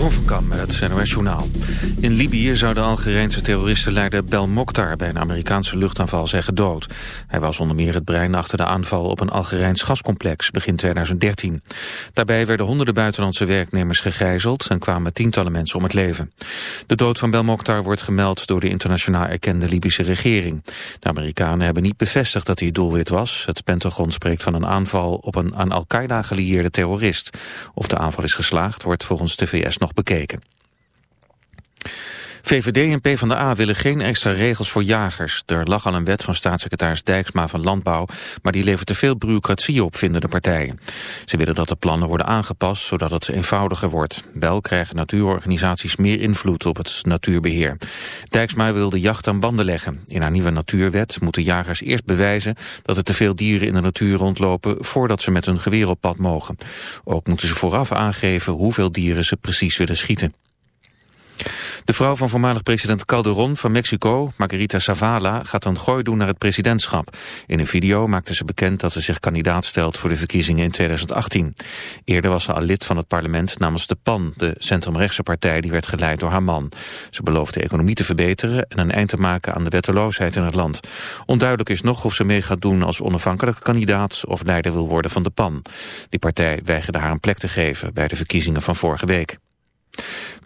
Van met het NOS Journaal. In Libië zou de Algerijnse terroristenleider Bel Mokhtar... bij een Amerikaanse luchtaanval zijn gedood. Hij was onder meer het brein achter de aanval op een Algerijns gascomplex begin 2013. Daarbij werden honderden buitenlandse werknemers gegijzeld... en kwamen tientallen mensen om het leven. De dood van Bel Mokhtar wordt gemeld door de internationaal erkende Libische regering. De Amerikanen hebben niet bevestigd dat hij doelwit was. Het Pentagon spreekt van een aanval op een aan Al-Qaeda gelieerde terrorist. Of de aanval is geslaagd wordt volgens de VS nog bekeken. VVD en PvdA willen geen extra regels voor jagers. Er lag al een wet van staatssecretaris Dijksma van Landbouw... maar die levert te veel bureaucratie op, vinden de partijen. Ze willen dat de plannen worden aangepast, zodat het eenvoudiger wordt. Wel krijgen natuurorganisaties meer invloed op het natuurbeheer. Dijksma wil de jacht aan banden leggen. In haar nieuwe natuurwet moeten jagers eerst bewijzen... dat er te veel dieren in de natuur rondlopen... voordat ze met hun geweer op pad mogen. Ook moeten ze vooraf aangeven hoeveel dieren ze precies willen schieten. De vrouw van voormalig president Calderon van Mexico, Margarita Zavala, gaat een gooi doen naar het presidentschap. In een video maakte ze bekend dat ze zich kandidaat stelt voor de verkiezingen in 2018. Eerder was ze al lid van het parlement namens de PAN, de centrumrechtse partij die werd geleid door haar man. Ze belooft de economie te verbeteren en een eind te maken aan de wetteloosheid in het land. Onduidelijk is nog of ze mee gaat doen als onafhankelijke kandidaat of leider wil worden van de PAN. Die partij weigerde haar een plek te geven bij de verkiezingen van vorige week.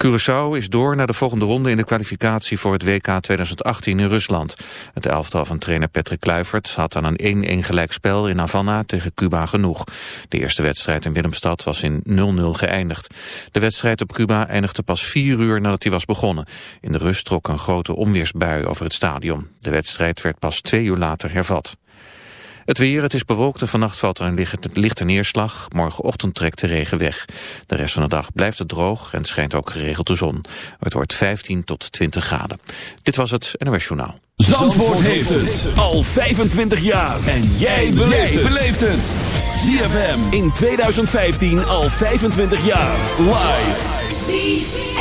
Curaçao is door naar de volgende ronde in de kwalificatie voor het WK 2018 in Rusland. Het elftal van trainer Patrick Kluivert had aan een 1-1 gelijkspel in Havana tegen Cuba genoeg. De eerste wedstrijd in Willemstad was in 0-0 geëindigd. De wedstrijd op Cuba eindigde pas vier uur nadat hij was begonnen. In de rust trok een grote onweersbui over het stadion. De wedstrijd werd pas twee uur later hervat. Het weer, het is bewolkt en vannacht valt er een lichte neerslag. Morgenochtend trekt de regen weg. De rest van de dag blijft het droog en schijnt ook geregeld de zon. Het wordt 15 tot 20 graden. Dit was het NOS Journaal. Zandvoort, heeft het al 25 jaar. En jij beleeft het. ZFM in 2015 al 25 jaar. Live.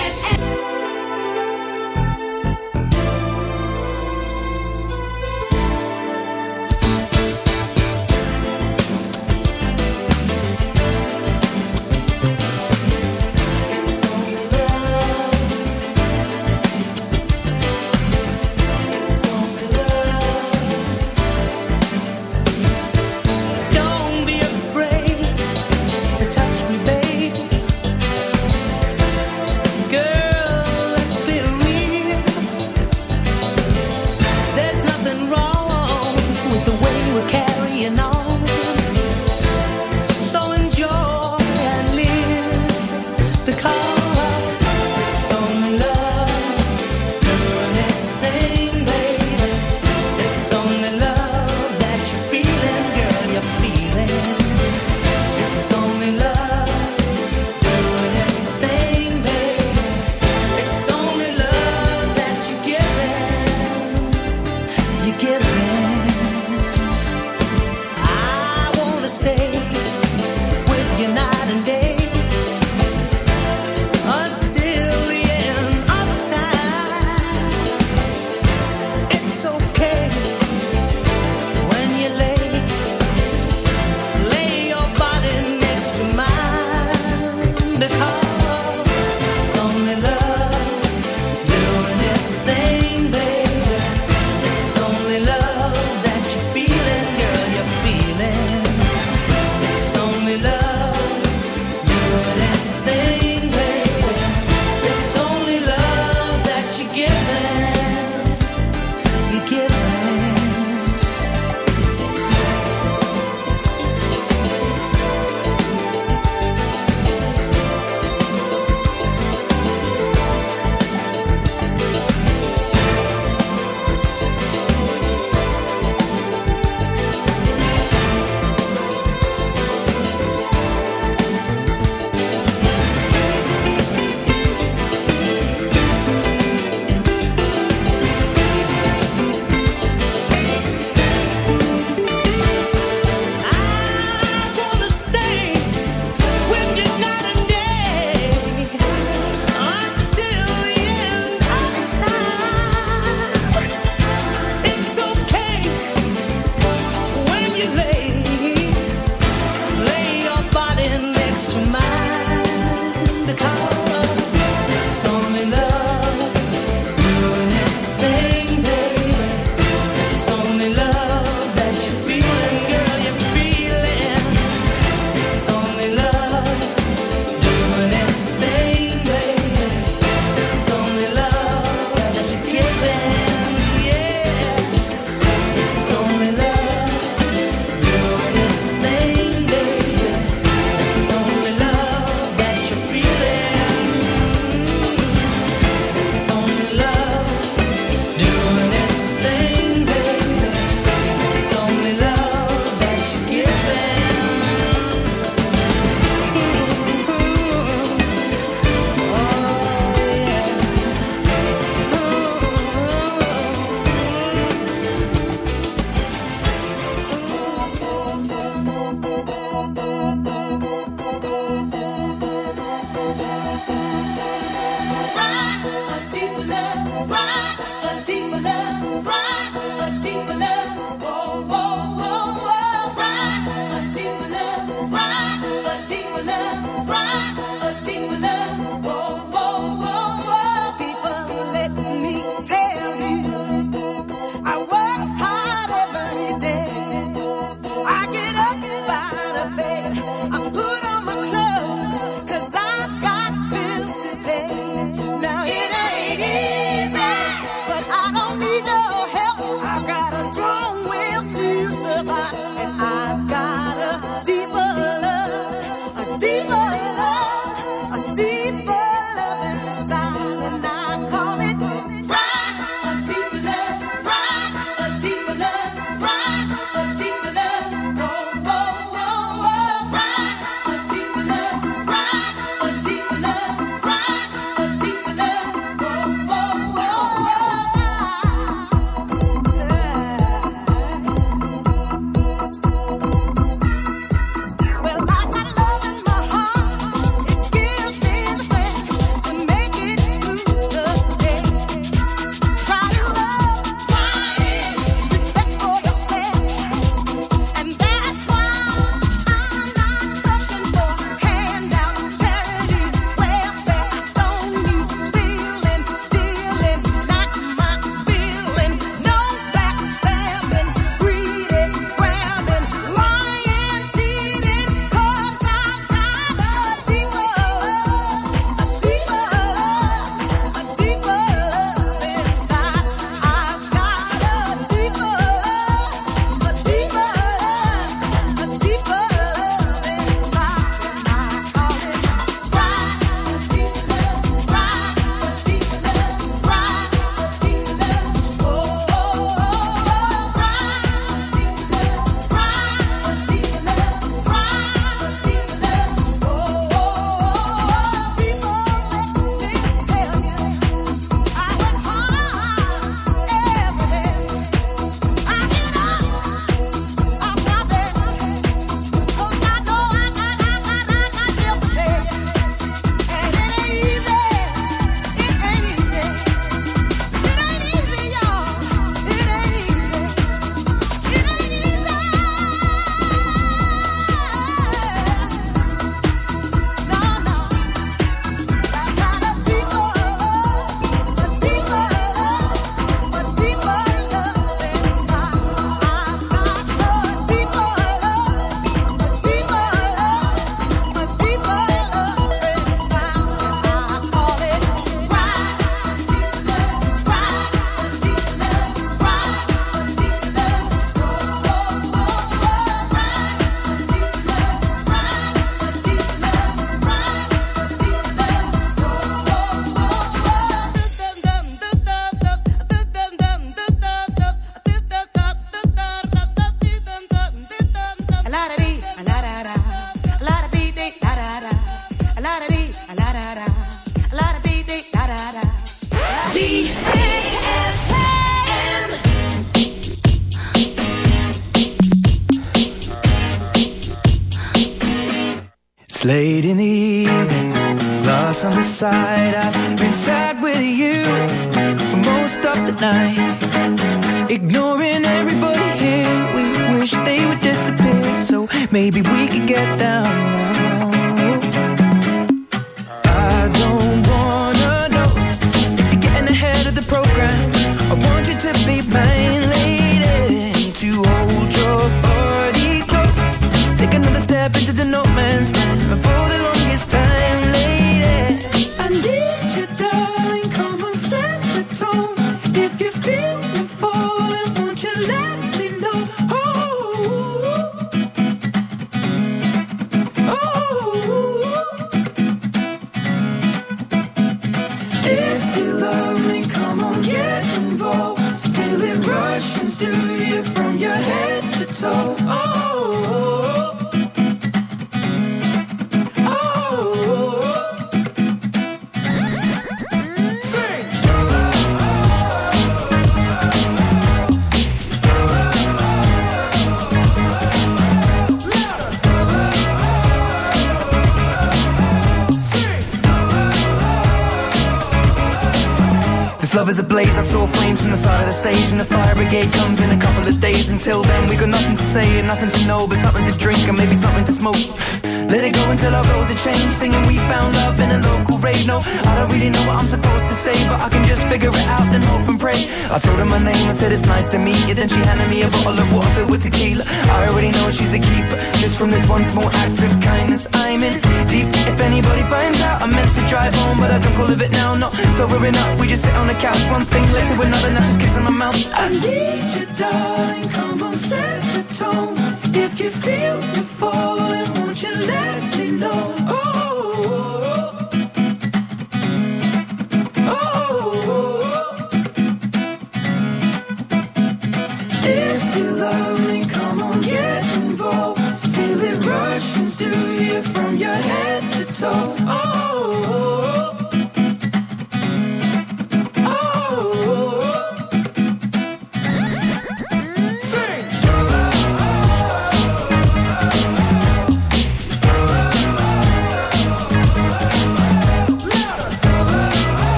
no I don't really know what I'm supposed to say But I can just figure it out then hope and pray. I told her my name and said it's nice to meet you. Then she handed me a bottle of water filled with tequila. I already know she's a keeper. Just from this one small act of kindness I'm in deep. If anybody finds out I'm meant to drive home But I don't call it now, no So we're up, we just sit on the couch One thing led to another, now just kissing my mouth. I need you darling, come on set the tone. If you feel you're falling, won't you let me know? oh.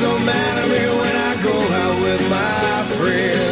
so mad at me when I go out with my friends.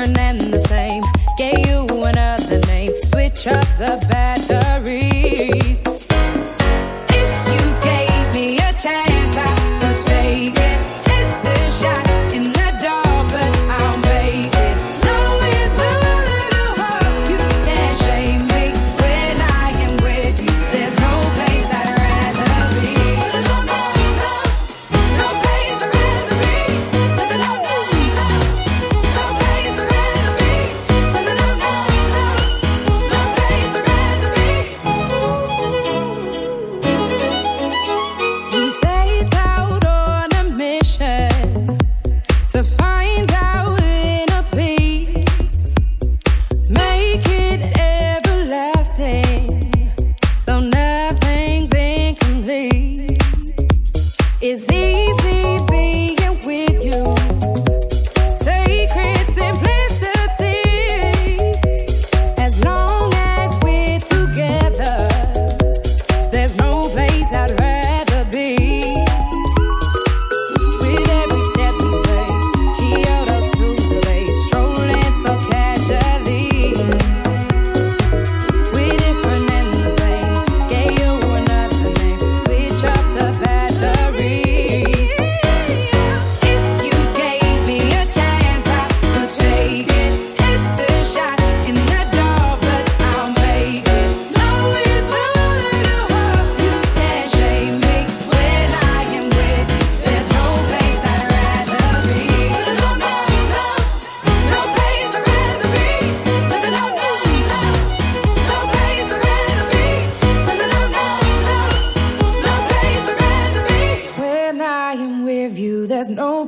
different and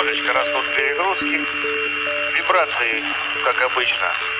Немножечко растут перегрузки. Вибрации, как обычно.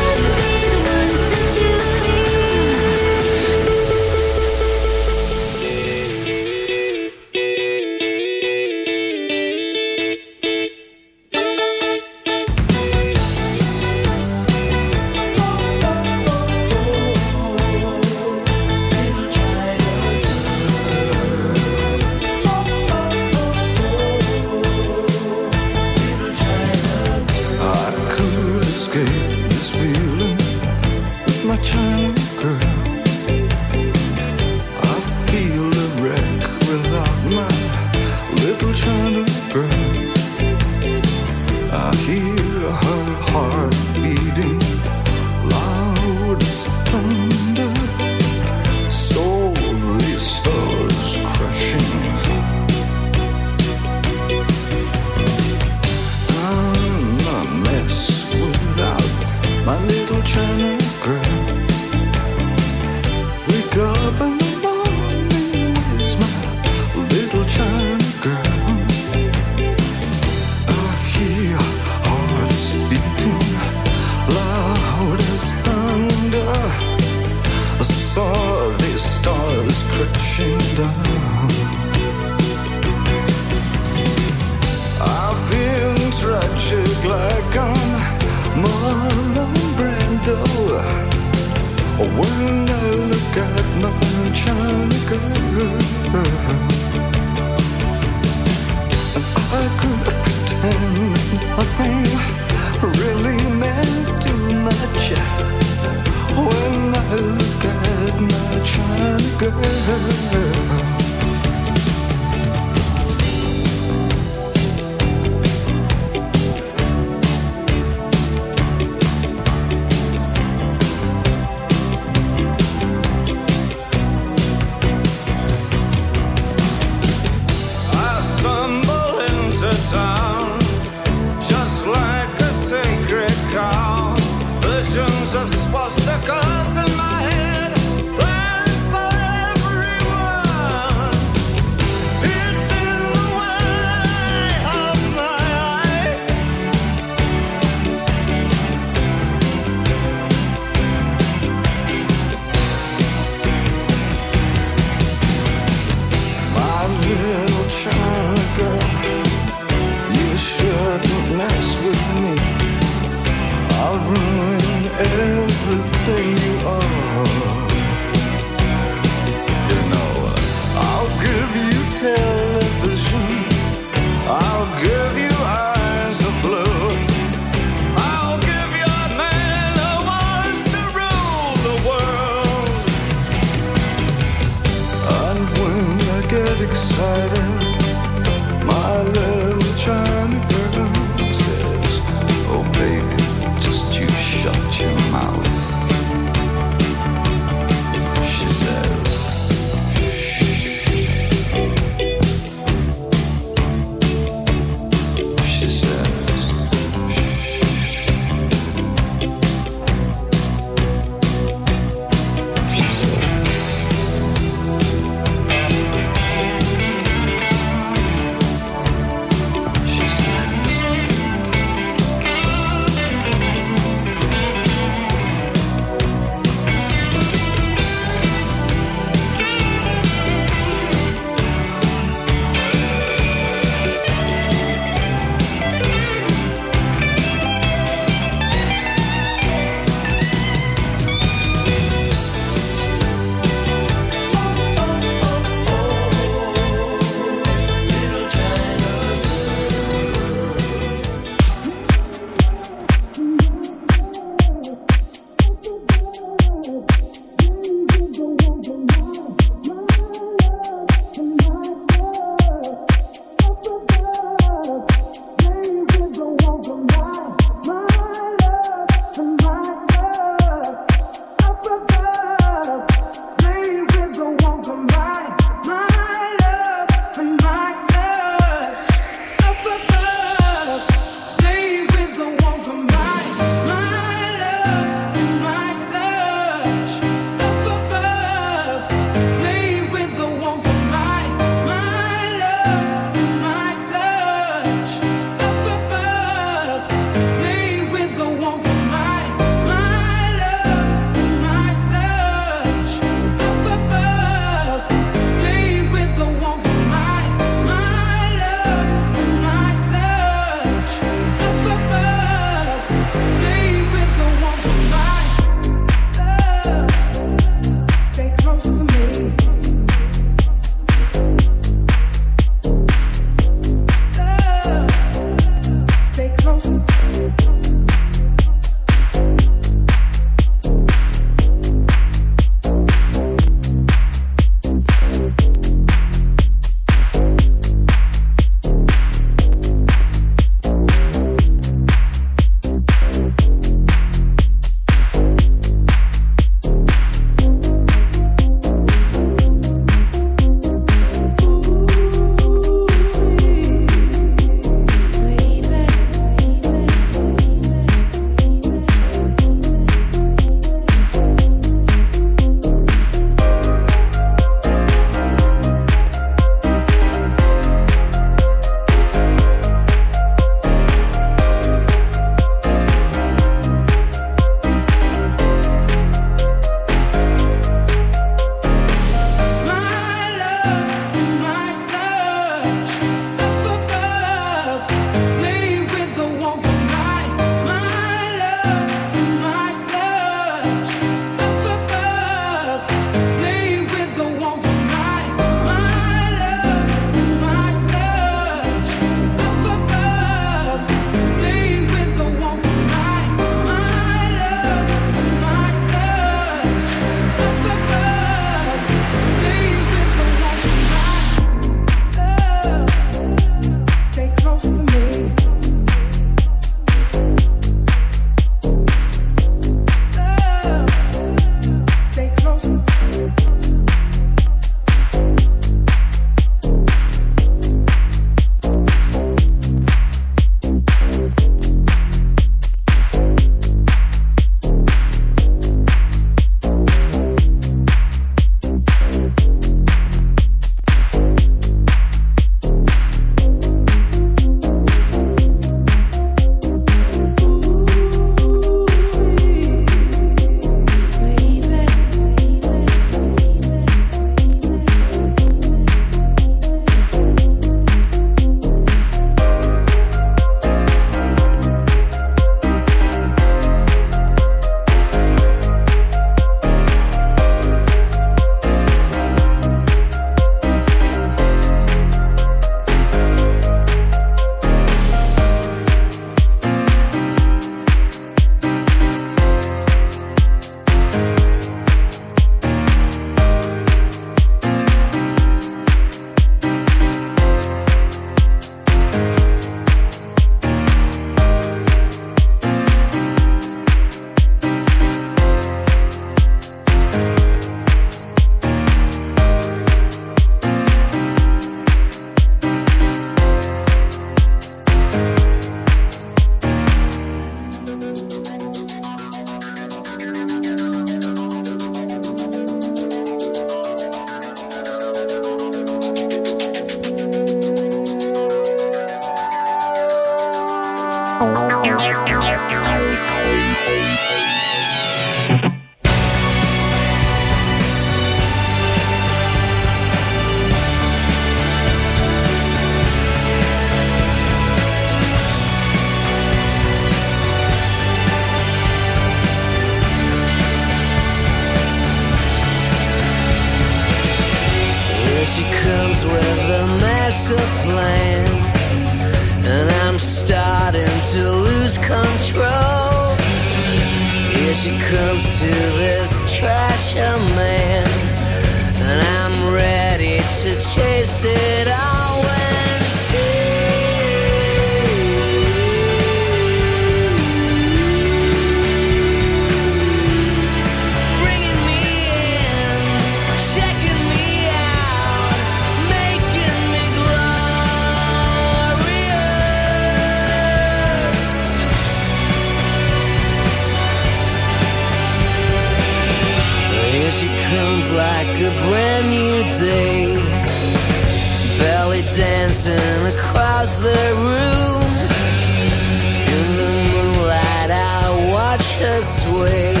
this way.